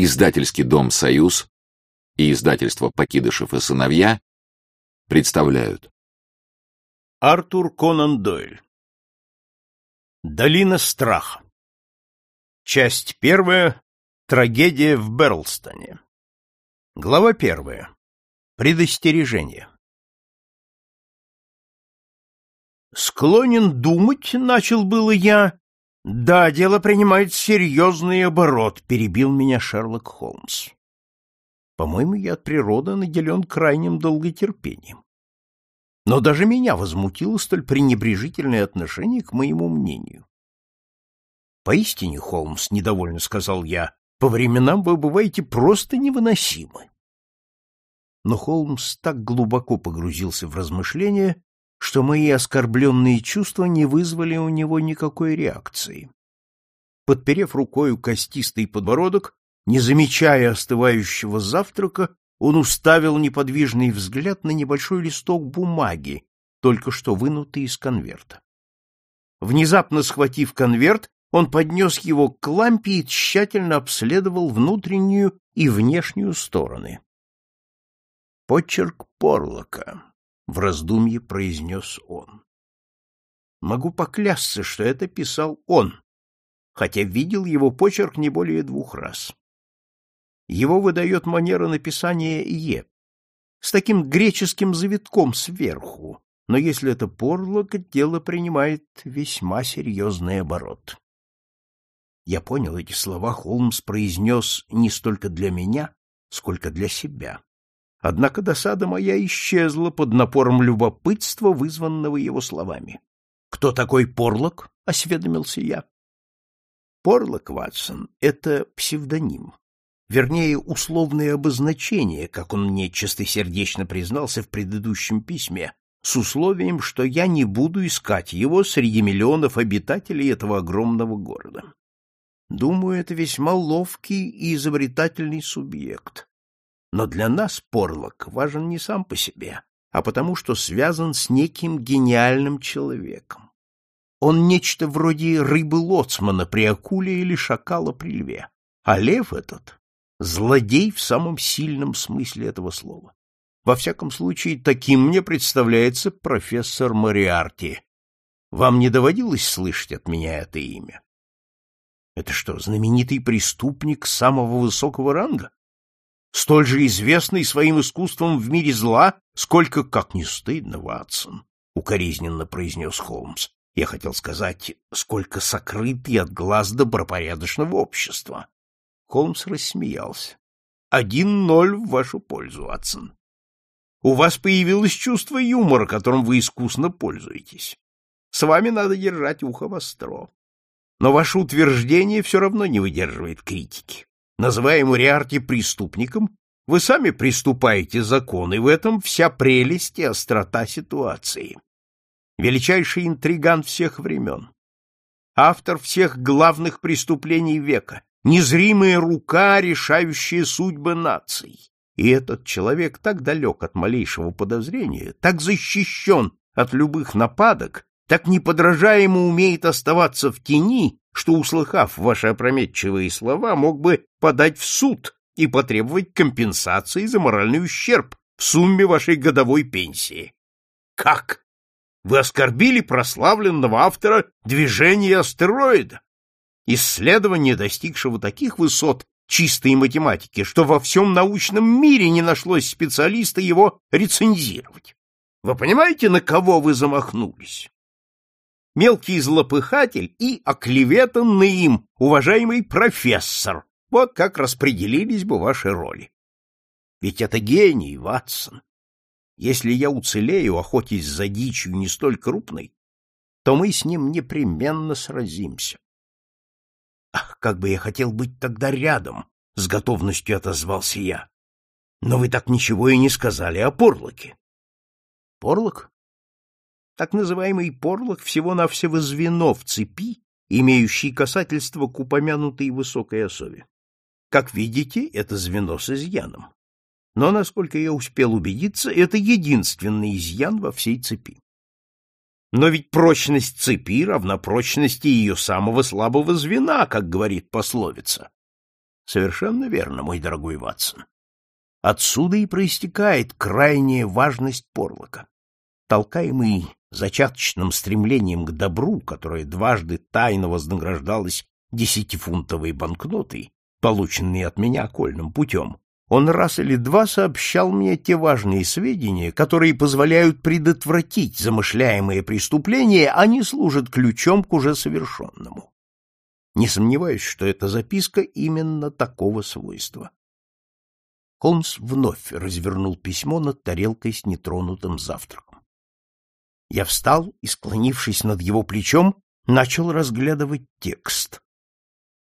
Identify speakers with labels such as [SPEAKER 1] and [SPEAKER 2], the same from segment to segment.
[SPEAKER 1] Издательский дом «Союз» и издательство «Покидышев и сыновья» представляют.
[SPEAKER 2] Артур Конан Дойль. Долина страха. Часть первая. Трагедия в Берлстоне. Глава первая. Предостережение. Склонен думать, начал было я. Да, дело принимает серьезный оборот, перебил меня Шерлок Холмс. По-моему, я от природы наделен крайним долготерпением. Но даже меня возмутило столь пренебрежительное отношение к моему мнению. Поистине, Холмс, недовольно сказал я, по временам вы бываете просто невыносимы. Но Холмс так глубоко погрузился в размышления, что мои оскорбленные чувства не вызвали у него никакой реакции. Подперев рукою костистый подбородок, не замечая остывающего завтрака, он уставил неподвижный взгляд на небольшой листок бумаги, только что вынутый из конверта. Внезапно схватив конверт, он поднес его к лампе и тщательно обследовал внутреннюю и внешнюю стороны. Почерк Порлока в раздумье произнес он. Могу поклясться, что это писал он, хотя видел его почерк не более двух раз. Его выдает манера написания «е», с таким греческим завитком сверху, но если это порлок, дело принимает весьма серьезный оборот. Я понял эти слова, Холмс произнес не столько для меня, сколько для себя. Однако досада моя исчезла под напором любопытства, вызванного его словами. — Кто такой Порлок? — осведомился я. — Порлок, Ватсон, — это псевдоним. Вернее, условное обозначение, как он мне чистосердечно признался в предыдущем письме, с условием, что я не буду искать его среди миллионов обитателей этого огромного города. Думаю, это весьма ловкий и изобретательный субъект. Но для нас Порлок важен не сам по себе, а потому что связан с неким гениальным человеком. Он нечто вроде рыбы-лоцмана при акуле или шакала при льве. А лев этот — злодей в самом сильном смысле этого слова. Во всяком случае, таким мне представляется профессор Мориарти. Вам не доводилось слышать от меня это имя? Это что, знаменитый преступник самого высокого ранга? Столь же известный своим искусством в мире зла, сколько, как не стыдно, Ватсон, — укоризненно произнес Холмс. Я хотел сказать, сколько сокрытый от глаз добропорядочного общества. Холмс рассмеялся. Один ноль в вашу пользу, Ватсон. У вас появилось чувство юмора, которым вы искусно пользуетесь. С вами надо держать ухо востро. Но ваше утверждение все равно не выдерживает критики называя Муриарти преступником, вы сами приступаете закон, и в этом вся прелесть и острота ситуации. Величайший интриган всех времен. Автор всех главных преступлений века. Незримая рука, решающая судьбы наций. И этот человек так далек от малейшего подозрения, так защищен от любых нападок, так неподражаемо умеет оставаться в тени, что, услыхав ваши опрометчивые слова, мог бы подать в суд и потребовать компенсации за моральный ущерб в сумме вашей годовой пенсии. Как? Вы оскорбили прославленного автора движения астероида, исследования, достигшего таких высот чистой математики, что во всем научном мире не нашлось специалиста его рецензировать. Вы понимаете, на кого вы замахнулись? Мелкий злопыхатель и оклеветанный им уважаемый профессор. Вот как распределились бы ваши роли. Ведь это гений, Ватсон. Если я уцелею, охотясь за дичью не столь крупной, то мы с ним непременно сразимся. Ах, как бы я хотел быть тогда рядом, с готовностью отозвался я. Но вы так ничего и не сказали о Порлоке. Порлок? Так называемый порлок всего-навсего звено в цепи, имеющий касательство к упомянутой высокой особе. Как видите, это звено с изъяном. Но, насколько я успел убедиться, это единственный изъян во всей цепи. Но ведь прочность цепи равна прочности ее самого слабого звена, как говорит пословица. Совершенно верно, мой дорогой Ватсон. Отсюда и проистекает крайняя важность Порлока. Толкаемый зачаточным стремлением к добру, которое дважды тайно вознаграждалось десятифунтовой банкнотой, полученной от меня окольным путем, он раз или два сообщал мне те важные сведения, которые позволяют предотвратить замышляемые преступления, а не служат ключом к уже совершенному. Не сомневаюсь, что эта записка именно такого свойства. Холмс вновь развернул письмо над тарелкой с нетронутым завтраком. Я встал и, склонившись над его плечом, начал разглядывать текст.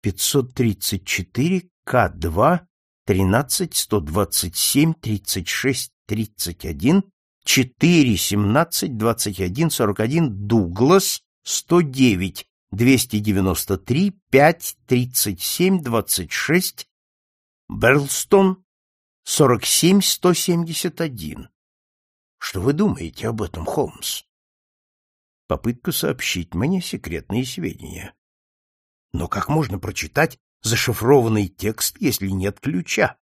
[SPEAKER 2] 534 К2 13 127 36 31 4 17 21 41 Дуглас 109 293 5 37 26 Берлстон 47 171 Что вы думаете об этом, Холмс? Попытка сообщить мне секретные сведения. Но как можно прочитать зашифрованный текст, если нет ключа?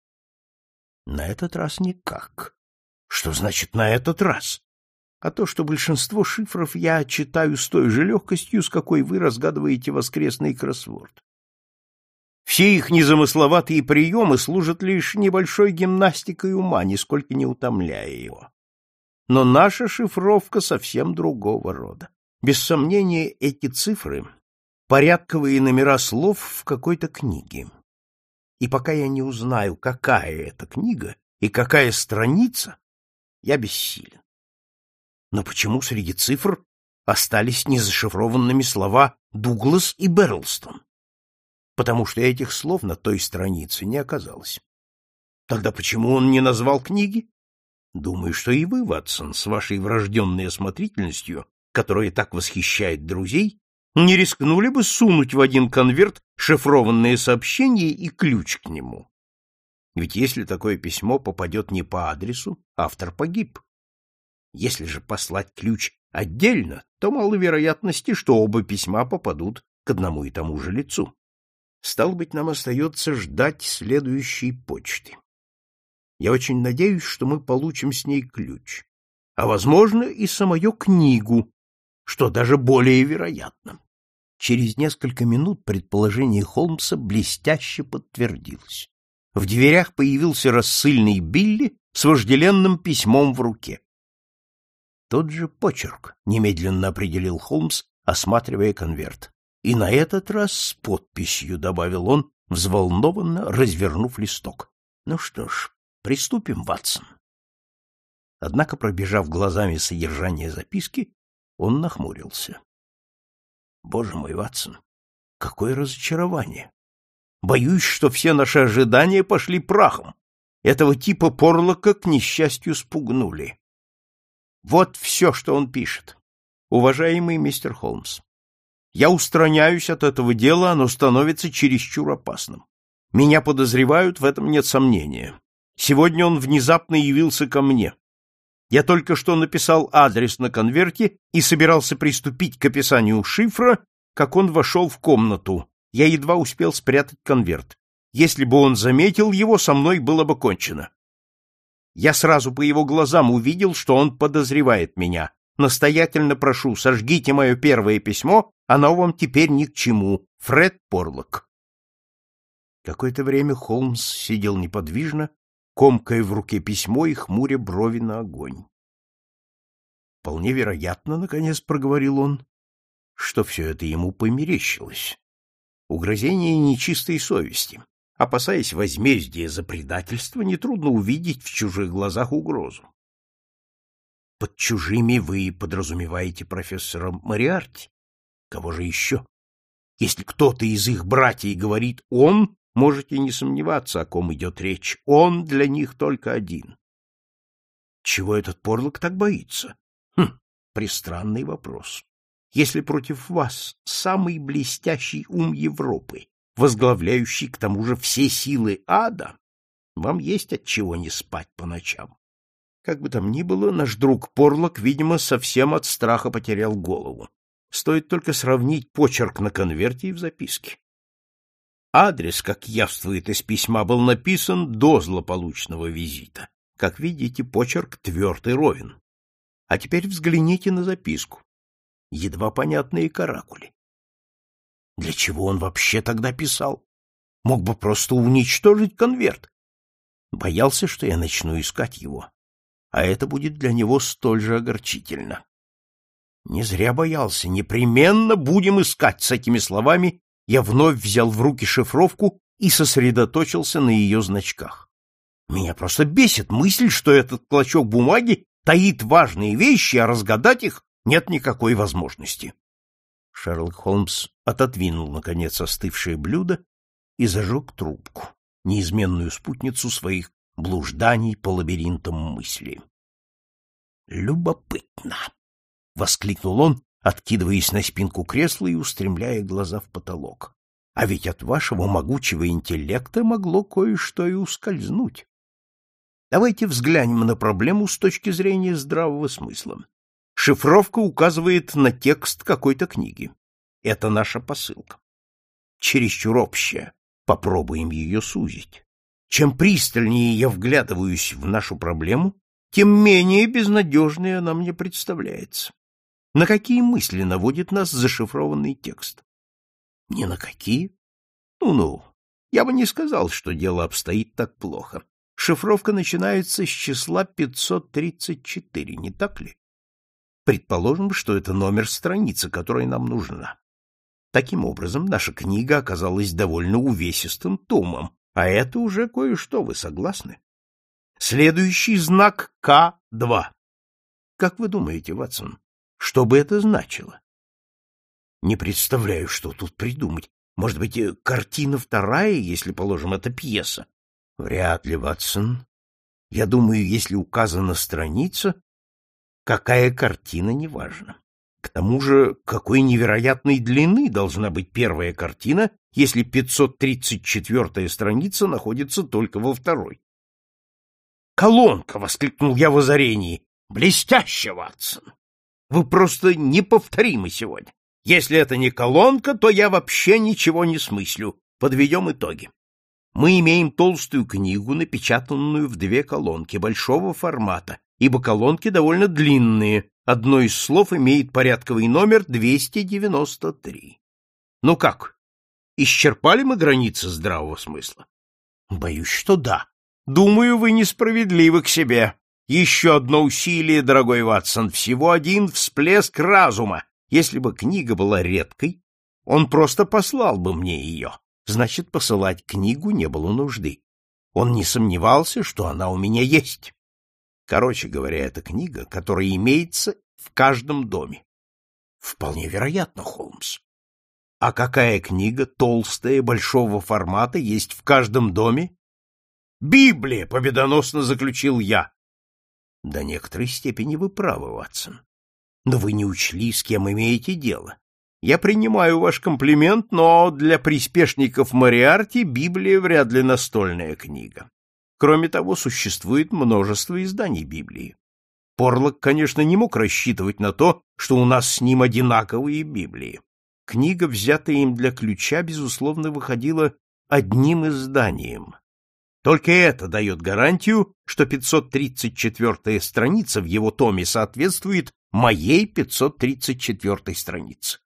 [SPEAKER 2] На этот раз никак. Что значит «на этот раз»? А то, что большинство шифров я читаю с той же легкостью, с какой вы разгадываете воскресный кроссворд. Все их незамысловатые приемы служат лишь небольшой гимнастикой ума, нисколько не утомляя его. Но наша шифровка совсем другого рода. Без сомнения, эти цифры — порядковые номера слов в какой-то книге. И пока я не узнаю, какая это книга и какая страница, я бессилен. Но почему среди цифр остались незашифрованными слова «Дуглас» и «Берлстон»? Потому что этих слов на той странице не оказалось. Тогда почему он не назвал книги? Думаю, что и вы, Ватсон, с вашей врожденной осмотрительностью, которая так восхищает друзей, не рискнули бы сунуть в один конверт шифрованное сообщение и ключ к нему. Ведь если такое письмо попадет не по адресу, автор погиб. Если же послать ключ отдельно, то мало вероятности, что оба письма попадут к одному и тому же лицу. Стал быть, нам остается ждать следующей почты. Я очень надеюсь, что мы получим с ней ключ, а, возможно, и самую книгу, что даже более вероятно. Через несколько минут предположение Холмса блестяще подтвердилось. В дверях появился рассыльный Билли с вожделенным письмом в руке. Тот же почерк, немедленно определил Холмс, осматривая конверт. И на этот раз с подписью, добавил он, взволнованно развернув листок. Ну что ж, приступим, Ватсон. Однако, пробежав глазами содержание записки, он нахмурился. Боже мой, Ватсон, какое разочарование! Боюсь, что все наши ожидания пошли прахом. Этого типа порлока, к несчастью, спугнули. Вот все, что он пишет. Уважаемый мистер Холмс, я устраняюсь от этого дела, оно становится чересчур опасным. Меня подозревают, в этом нет сомнения. Сегодня он внезапно явился ко мне. Я только что написал адрес на конверте и собирался приступить к описанию шифра, как он вошел в комнату. Я едва успел спрятать конверт. Если бы он заметил его, со мной было бы кончено. Я сразу по его глазам увидел, что он подозревает меня. Настоятельно прошу, сожгите мое первое письмо, оно вам теперь ни к чему. Фред Порлок. Какое-то время Холмс сидел неподвижно, комкая в руке письмо и хмуря брови на огонь. Вполне вероятно, наконец проговорил он, что все это ему померещилось. Угрозение нечистой совести. Опасаясь возмездия за предательство, нетрудно увидеть в чужих глазах угрозу. Под чужими вы подразумеваете профессора Мариарти? Кого же еще? Если кто-то из их братьев говорит «он», можете не сомневаться, о ком идет речь. Он для них только один. Чего этот порлок так боится? Хм, пристранный вопрос. Если против вас самый блестящий ум Европы, возглавляющий к тому же все силы ада, вам есть от чего не спать по ночам. Как бы там ни было, наш друг Порлок, видимо, совсем от страха потерял голову. Стоит только сравнить почерк на конверте и в записке. Адрес, как явствует из письма, был написан до злополучного визита. Как видите, почерк твердый ровен. А теперь взгляните на записку. Едва понятные каракули. Для чего он вообще тогда писал? Мог бы просто уничтожить конверт. Боялся, что я начну искать его. А это будет для него столь же огорчительно. Не зря боялся. Непременно будем искать с этими словами я вновь взял в руки шифровку и сосредоточился на ее значках. Меня просто бесит мысль, что этот клочок бумаги таит важные вещи, а разгадать их нет никакой возможности. Шерлок Холмс отодвинул, наконец, остывшее блюдо и зажег трубку, неизменную спутницу своих блужданий по лабиринтам мысли. «Любопытно!» — воскликнул он, откидываясь на спинку кресла и устремляя глаза в потолок. А ведь от вашего могучего интеллекта могло кое-что и ускользнуть. Давайте взглянем на проблему с точки зрения здравого смысла. Шифровка указывает на текст какой-то книги. Это наша посылка. Чересчур общая. Попробуем ее сузить. Чем пристальнее я вглядываюсь в нашу проблему, тем менее безнадежной она мне представляется. На какие мысли наводит нас зашифрованный текст? Ни на какие. Ну-ну, я бы не сказал, что дело обстоит так плохо. Шифровка начинается с числа 534, не так ли? Предположим, что это номер страницы, которая нам нужна. Таким образом, наша книга оказалась довольно увесистым томом, а это уже кое-что, вы согласны? Следующий знак К2. Как вы думаете, Ватсон, что бы это значило? Не представляю, что тут придумать. Может быть, э, картина вторая, если, положим, это пьеса? Вряд ли, Ватсон. Я думаю, если указана страница, какая картина, неважно. К тому же, какой невероятной длины должна быть первая картина, если 534-я страница находится только во второй? «Колонка!» — воскликнул я в озарении. «Блестяще, Ватсон! Вы просто неповторимы сегодня. Если это не колонка, то я вообще ничего не смыслю. Подведем итоги. Мы имеем толстую книгу, напечатанную в две колонки большого формата, ибо колонки довольно длинные. Одно из слов имеет порядковый номер 293. Ну как, исчерпали мы границы здравого смысла? Боюсь, что да. Думаю, вы несправедливы к себе. Еще одно усилие, дорогой Ватсон, всего один всплеск разума. Если бы книга была редкой, он просто послал бы мне ее. Значит, посылать книгу не было нужды. Он не сомневался, что она у меня есть. Короче говоря, это книга, которая имеется в каждом доме. Вполне вероятно, Холмс. А какая книга, толстая, большого формата, есть в каждом доме? Библия, победоносно заключил я. До некоторой степени вы правы, Ватсон. Но вы не учли, с кем имеете дело. Я принимаю ваш комплимент, но для приспешников Мариарти Библия вряд ли настольная книга. Кроме того, существует множество изданий Библии. Порлок, конечно, не мог рассчитывать на то, что у нас с ним одинаковые Библии. Книга, взятая им для ключа, безусловно, выходила одним изданием, только это дает гарантию, что 534-я страница в его томе соответствует моей 534-й странице.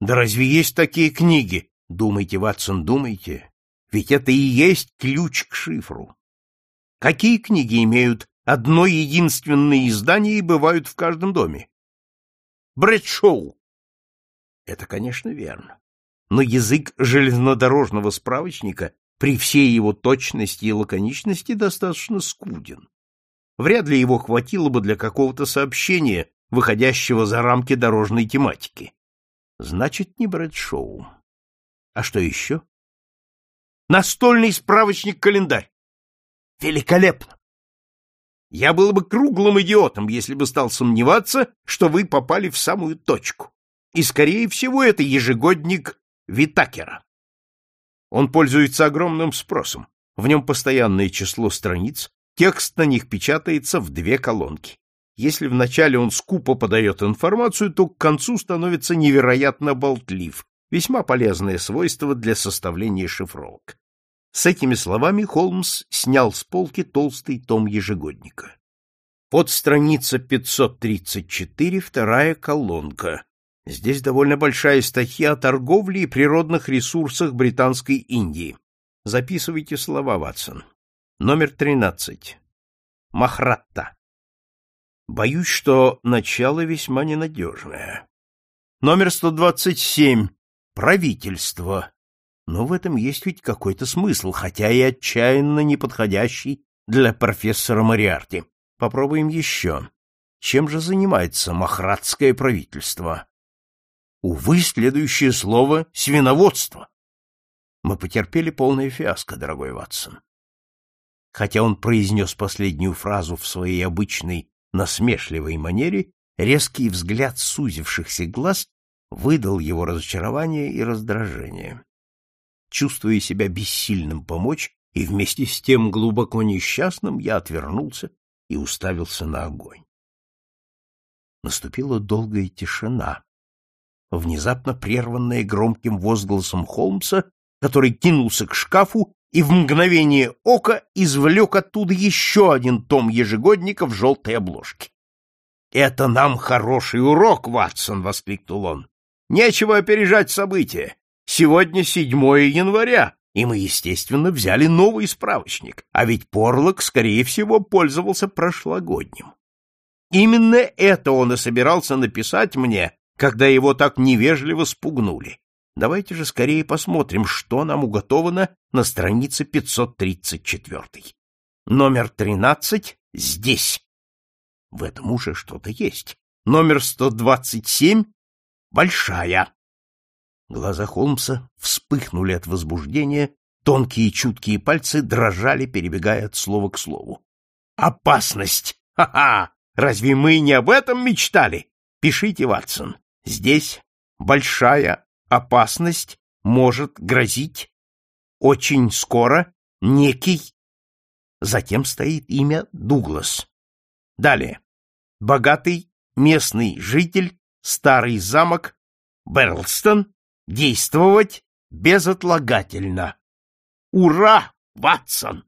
[SPEAKER 2] Да разве есть такие книги? Думайте, Ватсон, думайте. Ведь это и есть ключ к шифру. Какие книги имеют одно единственное издание и бывают в каждом доме? Брэдшоу. Это, конечно, верно. Но язык железнодорожного справочника при всей его точности и лаконичности достаточно скуден. Вряд ли его хватило бы для какого-то сообщения, выходящего за рамки дорожной тематики. Значит, не Брэдшоу. А что еще? Настольный справочник-календарь. Великолепно! Я был бы круглым идиотом, если бы стал сомневаться, что вы попали в самую точку. И, скорее всего, это ежегодник Витакера. Он пользуется огромным спросом. В нем постоянное число страниц, текст на них печатается в две колонки. Если вначале он скупо подает информацию, то к концу становится невероятно болтлив. Весьма полезное свойство для составления шифровок. С этими словами Холмс снял с полки толстый том ежегодника. Под страница 534, вторая колонка. Здесь довольно большая статья о торговле и природных ресурсах Британской Индии. Записывайте слова, Ватсон. Номер 13. Махратта. Боюсь, что начало весьма ненадежное. Номер 127. Правительство. Но в этом есть ведь какой-то смысл, хотя и отчаянно неподходящий для профессора Мариарти. Попробуем еще. Чем же занимается махратское правительство? Увы, следующее слово — свиноводство. Мы потерпели полное фиаско, дорогой Ватсон. Хотя он произнес последнюю фразу в своей обычной насмешливой манере, резкий взгляд сузившихся глаз выдал его разочарование и раздражение. Чувствуя себя бессильным помочь и вместе с тем глубоко несчастным, я отвернулся и уставился на огонь. Наступила долгая тишина, внезапно прерванная громким возгласом Холмса, который кинулся к шкафу и в мгновение ока извлек оттуда еще один том ежегодника в желтой обложке. «Это нам хороший урок, Ватсон!» — воскликнул он. «Нечего опережать события. Сегодня 7 января, и мы, естественно, взяли новый справочник, а ведь Порлок, скорее всего, пользовался прошлогодним. Именно это он и собирался написать мне, когда его так невежливо спугнули. Давайте же скорее посмотрим, что нам уготовано на странице 534. Номер 13 здесь. В этом уже что-то есть. Номер 127 большая. Глаза Холмса вспыхнули от возбуждения, тонкие чуткие пальцы дрожали, перебегая от слова к слову. Опасность! Ха-ха! Разве мы не об этом мечтали? Пишите, Ватсон. Здесь большая опасность может грозить очень скоро некий... Затем стоит имя Дуглас. Далее. Богатый местный житель, старый замок, Берлстон, действовать безотлагательно. Ура, Ватсон!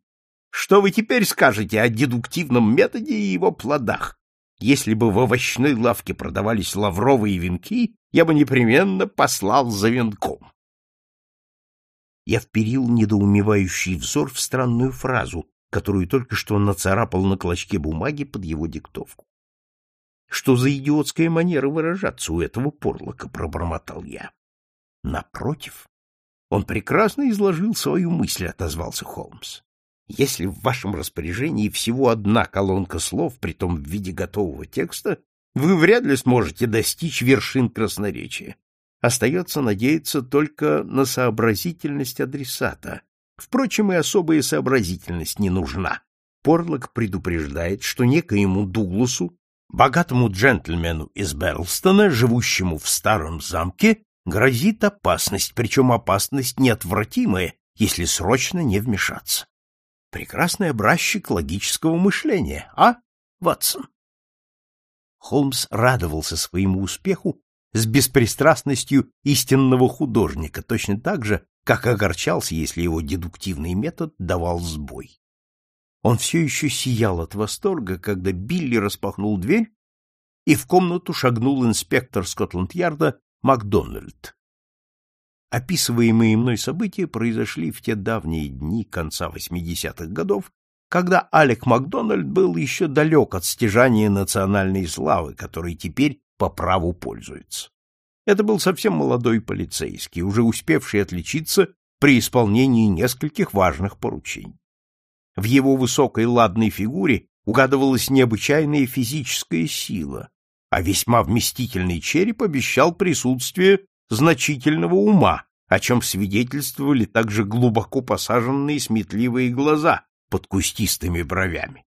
[SPEAKER 2] Что вы теперь скажете о дедуктивном методе и его плодах? Если бы в овощной лавке продавались лавровые венки, я бы непременно послал за венком. Я вперил недоумевающий взор в странную фразу, которую только что нацарапал на клочке бумаги под его диктовку. Что за идиотская манера выражаться у этого порлока, пробормотал я. Напротив, он прекрасно изложил свою мысль, отозвался Холмс. Если в вашем распоряжении всего одна колонка слов, притом в виде готового текста, вы вряд ли сможете достичь вершин красноречия. Остается надеяться только на сообразительность адресата. Впрочем, и особая сообразительность не нужна. Порлок предупреждает, что некоему Дугласу, богатому джентльмену из Берлстона, живущему в старом замке, грозит опасность, причем опасность неотвратимая, если срочно не вмешаться. Прекрасный образчик логического мышления, а, Ватсон? Холмс радовался своему успеху с беспристрастностью истинного художника, точно так же, как огорчался, если его дедуктивный метод давал сбой. Он все еще сиял от восторга, когда Билли распахнул дверь, и в комнату шагнул инспектор Скотланд-Ярда Макдональд. Описываемые мной события произошли в те давние дни конца 80-х годов, когда Алек Макдональд был еще далек от стяжания национальной славы, которой теперь по праву пользуется. Это был совсем молодой полицейский, уже успевший отличиться при исполнении нескольких важных поручений. В его высокой ладной фигуре угадывалась необычайная физическая сила, а весьма вместительный череп обещал присутствие значительного ума, о чем свидетельствовали также глубоко посаженные сметливые глаза под кустистыми бровями.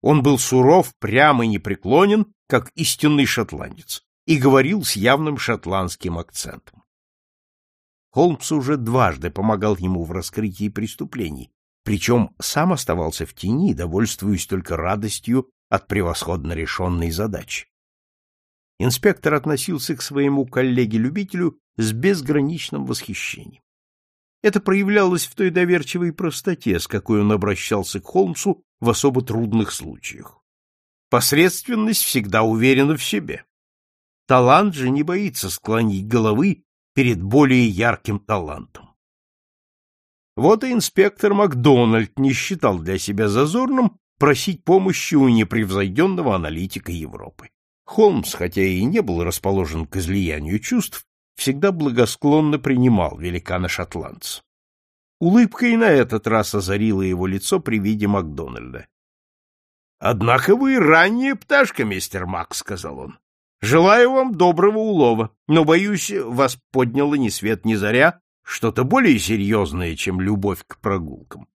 [SPEAKER 2] Он был суров, прям и непреклонен, как истинный шотландец, и говорил с явным шотландским акцентом. Холмс уже дважды помогал ему в раскрытии преступлений, причем сам оставался в тени, довольствуясь только радостью от превосходно решенной задачи. Инспектор относился к своему коллеге-любителю с безграничным восхищением. Это проявлялось в той доверчивой простоте, с какой он обращался к Холмсу в особо трудных случаях. Посредственность всегда уверена в себе. Талант же не боится склонить головы перед более ярким талантом. Вот и инспектор Макдональд не считал для себя зазорным просить помощи у непревзойденного аналитика Европы. Холмс, хотя и не был расположен к излиянию чувств, всегда благосклонно принимал великана-шотландца. Улыбка и на этот раз озарила его лицо при виде Макдональда. — Однако вы ранняя пташка, мистер Мак, — сказал он. — Желаю вам доброго улова, но, боюсь, вас подняло ни свет ни заря что-то более серьезное, чем любовь к прогулкам.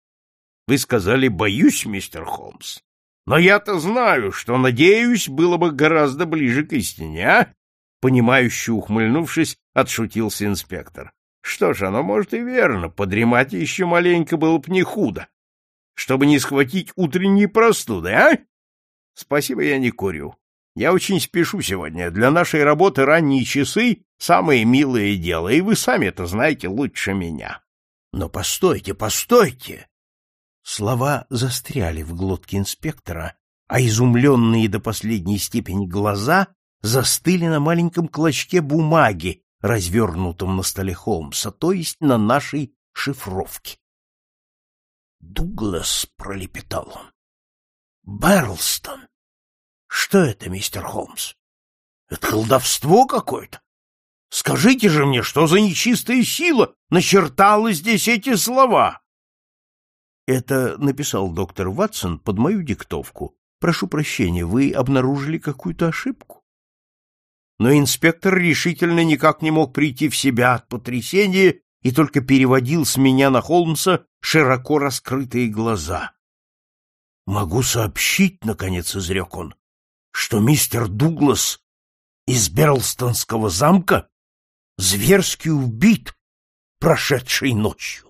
[SPEAKER 2] — Вы сказали «боюсь», мистер Холмс. Но я-то знаю, что, надеюсь, было бы гораздо ближе к истине, а? Понимающе ухмыльнувшись, отшутился инспектор. Что ж, оно может и верно, подремать еще маленько было б не худо, чтобы не схватить утренней простуды, а? Спасибо, я не курю. Я очень спешу сегодня. Для нашей работы ранние часы — самое милое дело, и вы сами это знаете лучше меня. Но постойте, постойте! Слова застряли в глотке инспектора, а изумленные до последней степени глаза застыли на маленьком клочке бумаги, развернутом на столе Холмса, то есть на нашей шифровке. «Дуглас», — пролепетал он. «Берлстон! Что это, мистер Холмс? Это колдовство какое-то? Скажите же мне, что за нечистая сила начертала здесь эти слова?» Это написал доктор Ватсон под мою диктовку. Прошу прощения, вы обнаружили какую-то ошибку? Но инспектор решительно никак не мог прийти в себя от потрясения и только переводил с меня на Холмса широко раскрытые глаза. «Могу сообщить, — наконец изрек он, — что мистер Дуглас из Берлстонского замка зверски убит прошедшей ночью.